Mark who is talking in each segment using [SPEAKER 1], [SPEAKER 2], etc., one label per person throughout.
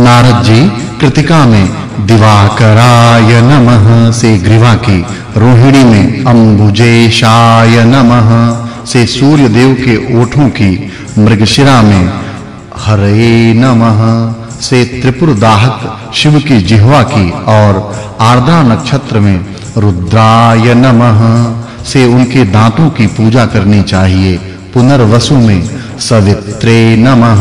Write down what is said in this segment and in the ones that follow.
[SPEAKER 1] नारद जी, कृतिका में, दिवाकराय नमः, से ग्रीवा की रोहिणी में, अंबुजेशाय नमः, से सूर्य देव के ओठों की मृगशिरा में, हरे नमः, से त्रिपुर दाहक शिव की जिह्वा की और आर्द्रा नक्षत्र में रुद्राय नमः, से उनके दांतों की पूजा करनी चाहिए, पुनर्वसु में सवित्रे नमः।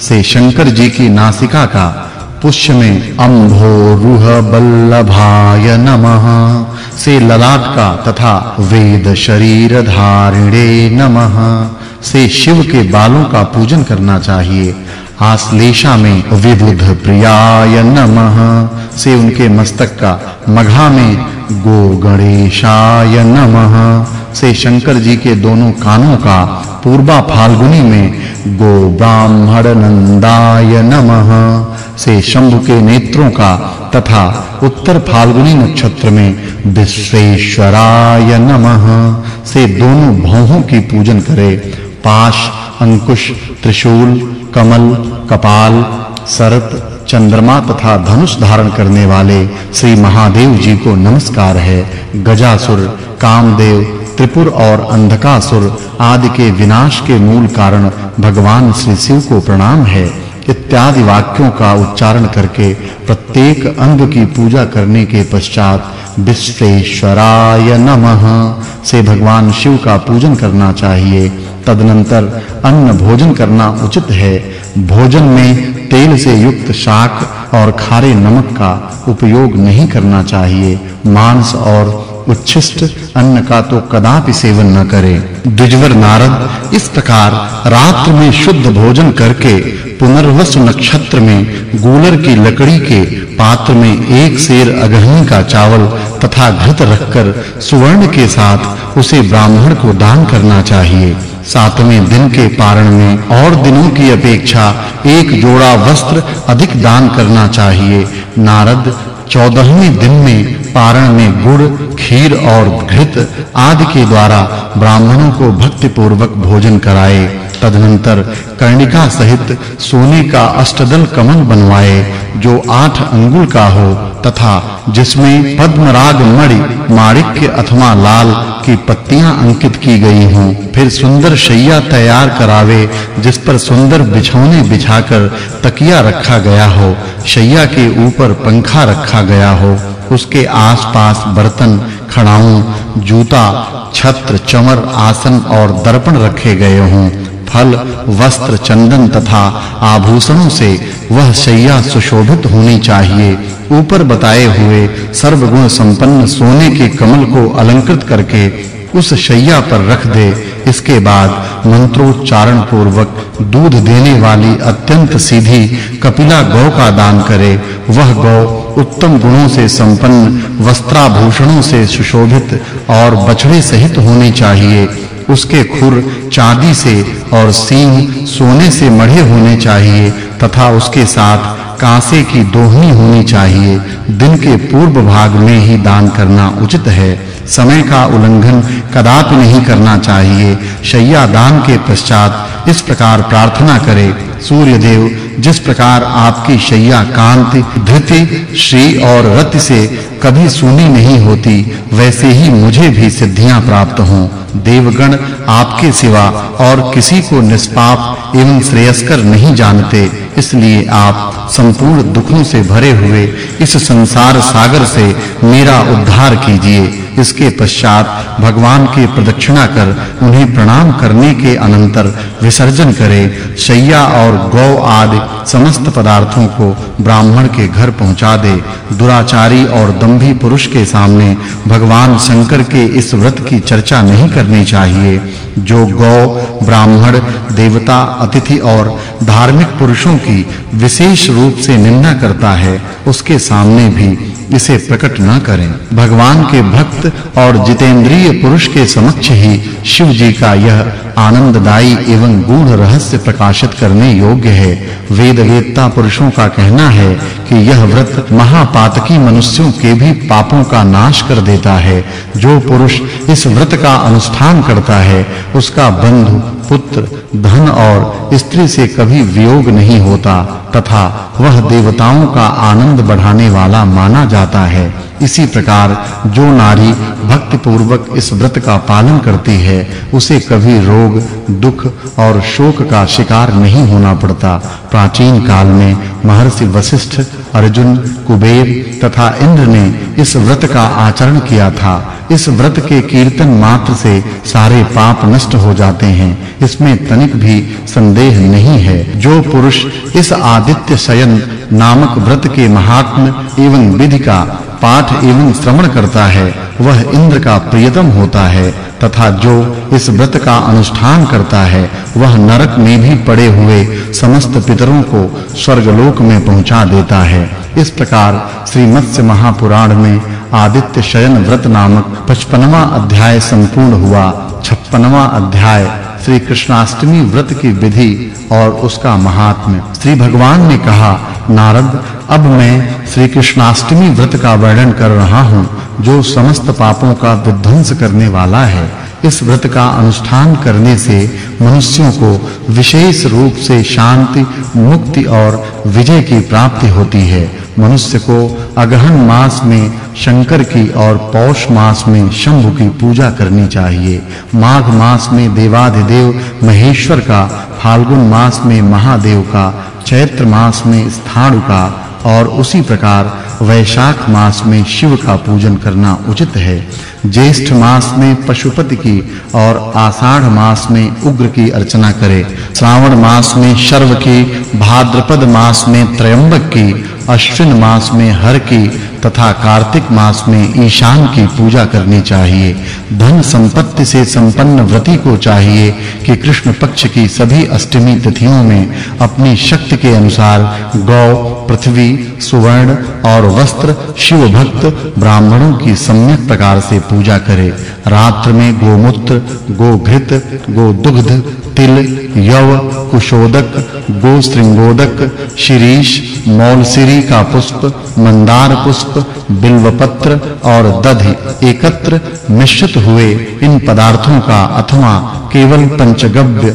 [SPEAKER 1] से शंकर जी की नासिका का पुष्य में अंभो रुह बल्लभाय नमः, से ललाट का तथा वेद शरीर धारिणे नमः, से शिव के बालों का पूजन करना चाहिए। आश्लेषा में विबुध प्रियाय नमः, से उनके मस्तक का मघा में गो गणेशाय नमः। से शंकर जी के दोनों कानों का पूर्वा फाल्गुनी में गो ब्राह्मण नंदाय नमः। से शंभु के नेत्रों का तथा उत्तर फाल्गुनी नक्षत्र में विश्वेश्वराय नमः। से दोनों भौहों की पूजन करे पाश, अंकुश, त्रिशूल, कमल, कपाल सरत चंद्रमा तथा धनुष धारण करने वाले श्री महादेव जी को नमस्कार है। गजासुर, कामदेव, त्रिपुर और अंधकासुर आदि के विनाश के मूल कारण भगवान श्री शिव को प्रणाम है। इत्यादि वाक्यों का उच्चारण करके प्रत्येक अंग की पूजा करने के पश्चात विश्वेश्वराय नमः। से भगवान शिव का पूजन करना चाहिए। तदनंतर अन्न भोजन करना उचित है। भोजन में तेल से युक्त शाक और खारे नमक का उपयोग नहीं करना चाहिए। मांस और उच्छिष्ट अन्न का तो कदापि सेवन न करें। द्विजवर नारद, इस प्रकार रात्र में शुद्ध भोजन करके पुनर्वसु नक्षत्र में गूलर की लकड़ी के पात्र में एक सेर अगहनी का चावल तथा घृत रखकर सुवर्ण के साथ उसे ब्राह्मण को दान करना चाहिए। सातवें दिन के पारण में और दिनों की अपेक्षा एक जोड़ा वस्त्र अधिक दान करना चाहिए। नारद, चौदहवें दिन में पारण में गुड़, खीर और घृत आदि के द्वारा ब्राह्मणों को भक्ति पूर्वक भोजन कराए। तदनंतर कर्णिका सहित सोने का अष्टदल कमल बनवाए, जो आठ अंगुल का हो, तथा जिसमें पद्मराग मणि, माणिक्य अथवा लाल की पत्तियाँ अंकित की गई हों, फिर सुंदर शैया तैयार करावे, जिस पर सुंदर बिछौने बिछाकर तकिया रखा गया हो, शैया के ऊपर पंखा रखा गया हो, उसके आसपास बर्तन खड़ाऊं जूता, छत्र, चमर, आसन और दर्पण रखे गए हों। फल, वस्त्र, चंदन तथा आभूषणों से वह शैया सुशोभित होनी चाहिए। ऊपर बताए हुए सर्वगुण संपन्न सोने के कमल को अलंकृत करके उस शैया पर रख दे। इसके बाद मंत्रोच्चारण पूर्वक दूध देने वाली अत्यंत सीधी कपिला गौ का दान करे। वह गौ उत्तम गुणों से संपन्न, वस्त्राभूषणों से सुशोभित और बछड़े सहित होनी चाहिए। उसके खुर चांदी से और सींग सोने से मढ़े होने चाहिए तथा उसके साथ कांसे की दोहनी होनी चाहिए। दिन के पूर्व भाग में ही दान करना उचित है। समय का उल्लंघन कदापि नहीं करना चाहिए। शैया दान के पश्चात इस प्रकार प्रार्थना करें। सूर्य देव जिस प्रकार आपकी शैया कांति, धृति, श्री और रति से कभी सुनी नहीं होती, वैसे ही मुझे भी सिद्धियाँ प्राप्त हों। देवगण आपके सिवा और किसी को निष्पाप एवं श्रेयस्कर नहीं जानते। इसलिए आप संपूर्ण दुखों से भरे हुए इस संसार सागर से मेरा उद्धार कीजिए। इसके पश्चात भगवान की प्रदक्षिणा कर उन्हें प्रणाम करने के अनंतर विसर्जन करें। शैया और गौ आदि समस्त पदार्थों को ब्राह्मण के घर पहुँचा दे। दुराचारी और दंभी पुरुष के सामने भगवान शंकर के इस व्रत की चर्चा नहीं करनी चाहिए। जो गौ, ब्राह्मण, देवता, अतिथि और धार्मिक पुरुषों की विशेष रूप से निंदा करता है, उसके सामने भी इसे प्रकट न करें। भगवान के भक्त और जितेंद्रिय पुरुष के समक्ष ही शिव जी का यह आनंददायी एवं गूढ़ रहस्य प्रकाशित करने योग्य है। वेद वेदता पुरुषों का कहना है कि यह व्रत महापातकी मनुष्यों के भी पापों का नाश कर देता है। जो पुरुष इस व्रत का अनुष्ठान करता है, उसका बंधु पुत्र, धन और स्त्री से कभी वियोग नहीं होता, तथा वह देवताओं का आनंद बढ़ाने वाला माना जाता है। इसी प्रकार जो नारी भक्ति पूर्वक इस व्रत का पालन करती है, उसे कभी रोग, दुख और शोक का शिकार नहीं होना पड़ता। प्राचीन काल में महर्षि वशिष्ठ अर्जुन, कुबेर तथा इंद्र ने इस व्रत का आचरण किया था। इस व्रत के कीर्तन मात्र से सारे पाप नष्ट हो जाते हैं। इसमें तनिक भी संदेह नहीं है। जो पुरुष इस आदित्य शयन नामक व्रत के महात्म एवं विधि का पाठ एवं श्रवण करता है, वह इंद्र का प्रियतम होता है तथा जो इस व्रत का अनुष्ठान करता है, वह नरक में भी पड़े हुए समस्त पितरों को स्वर्गलोक में पहुँचा देता है। इस प्रकार श्री मत्स्य महापुराण में आदित्य शयन व्रत नामक 55वां अध्याय संपूर्ण हुआ। 56वां अध्याय श्री कृष्णाष्टमी व्रत की विधि और उसका महात्म्य। श्री भगवान ने कहा, नारद, अब मैं श्री कृष्णाष्टमी व्रत का वर्णन कर रहा हूँ, जो समस्त पापों का विध्वंस करने वाला है। इस व्रत का अनुष्ठान करने से मनुष्यों को विशेष रूप से शांति, मुक्ति और विजय की प्राप्ति होती है। मनुष्य को अग्रहण मास में शंकर की और पौष मास में शंभु की पूजा करनी चाहिए। माघ मास में देवाधिदेव महेश्वर का, फाल्गुन मास में महादेव का, चैत्र मास में स्थाणु का और उसी प्रकार वैशाख मास में शिव का पूजन करना उचित है। ज्येष्ठ मास में पशुपति की और आषाढ़ मास में उग्र की अर्चना करे। श्रावण मास में शर्व की, भाद्रपद मास में त्रयंबक की, अश्विन मास में हर की तथा कार्तिक मास में ईशान की पूजा करनी चाहिए। धन संपत्ति से संपन्न व्रती को चाहिए कि कृष्ण पक्ष की सभी अष्टमी तिथियों में अपनी शक्ति के अनुसार गौ, पृथ्वी, सुवर्ण और वस्त्र शिव भक्त ब्राह्मणों की सम्यक प्रकार से पूजा करे। रात्र में गोमूत्र, गोघृत, गोदुग्ध, तिल, यव, कुशोदक गोश्रृंगोदक शिरीष, मौलसिरी का पुष्प, मंदार पुष्प, बिल्वपत्र और दधि एकत्र मिश्रित हुए। इन पदार्थों का अथवा केवल पंचगव्य,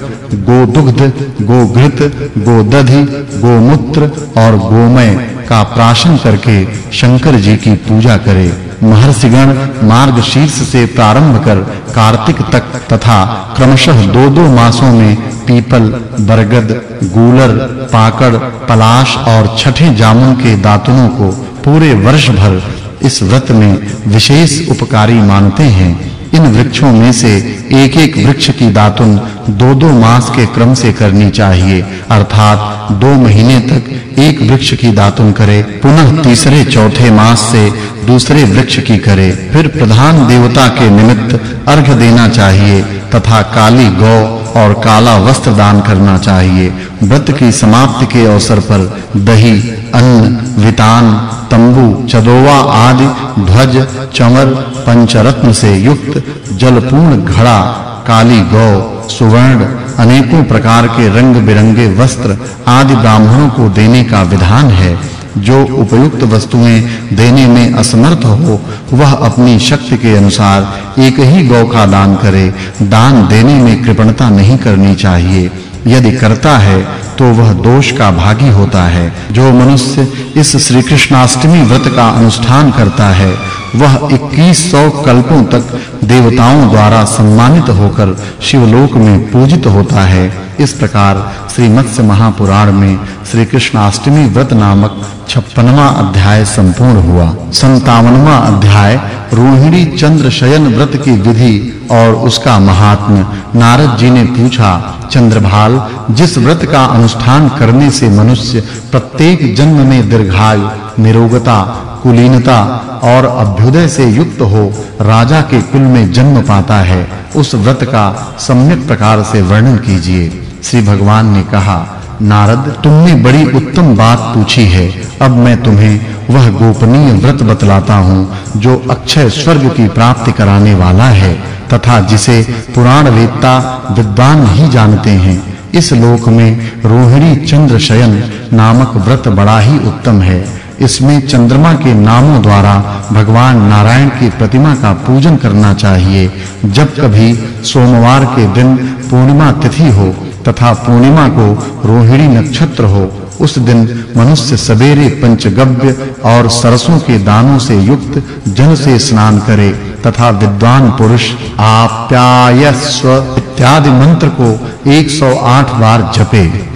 [SPEAKER 1] गोदुग्ध, गोघृत, गोदधि, गोमूत्र और गोमय का प्राशन करके शंकर जी की पूजा करे। महर्षिगण मार्ग शीर्ष से प्रारंभ कर कार्तिक तक तथा क्रमशः दो-दो मासों में पीपल, बरगद, गूलर, पाकड़, पलाश और छठे जामुन के दातुनों को पूरे वर्ष भर इस व्रत में विशेष उपकारी मानते हैं। इन वृक्षों में से एक-एक वृक्ष की दातुन दो-दो मास के क्रम से करनी चाहिए, अर्थात दो महीने तक एक वृक्ष की दातुन करे, पुनः तीसरे चौथे मास से दूसरे वृक्ष की करे। फिर प्रधान देवता के निमित्त अर्घ देना चाहिए, तथा काली गौ और काला वस्त्र दान करना चाहिए। व्रत की समाप्ति के अवसर पर दही, अन्न, वितान, तंबू, चदोवा आदि, ध्वज, चमर, पंचरत्न से युक्त जलपूर्ण घड़ा, काली गौ सुवर्ण, अनेकों प्रकार के रंग बिरंगे वस्त्र आदि ब्राह्मणों को देने का विधान है। जो उपयुक्त वस्तुएँ देने में असमर्थ हो, वह अपनी शक्ति के अनुसार एक ही गौ का दान करे। दान देने में कृपणता नहीं करनी चाहिए। यदि करता है तो वह दोष का भागी होता है। जो मनुष्य इस श्री कृष्णाष्टमी व्रत का अनुष्ठान करता है, वह 2100 कल्पों तक देवताओं द्वारा सम्मानित होकर शिवलोक में पूजित होता है। इस प्रकार श्री मत्स्य महापुराण में श्री कृष्णाष्टमी व्रत नामक 56वां अध्याय संपूर्ण हुआ। 57वां अध्याय रोहिणी चंद्र शयन व्रत की विधि और उसका महात्म्य नारद जी ने पूछा, चंद्रभाल, जिस व्रत का अनुष्ठान करने से मनुष्य प्रत्येक जन्म में दीर्घायु, निरोगता, कुलीनता और अभ्युदय से युक्त हो राजा के कुल में जन्म पाता है। उस व्रत का सम्यक प्रकार से वर्णन कीजिए। श्री भगवान ने कहा, नारद, तुमने बड़ी उत्तम बात पूछी है। अब मैं तुम्हें वह गोपनीय व्रत बतलाता हूँ, जो अक्षय स्वर्ग की प्राप्ति कराने वाला है, तथा जिसे पुराण वेत्ता विद्वान ही जानते हैं। इस लोक में रोहिणी चंद्र शयन नामक व्रत बड़ा ही उत्तम है। इसमें चंद्रमा के नामों द्वारा भगवान नारायण की प्रतिमा का पूजन करना चाहिए। जब कभी सोमवार के दिन पूर्णिमा तिथि हो तथा पूर्णिमा को रोहिणी नक्षत्र हो, उस दिन मनुष्य सवेरे पंचगव्य और सरसों के दानों से युक्त जल से स्नान करे। तथा विद्वान पुरुष आप्यायस्व इत्यादि मंत्र को 108 बार जपे।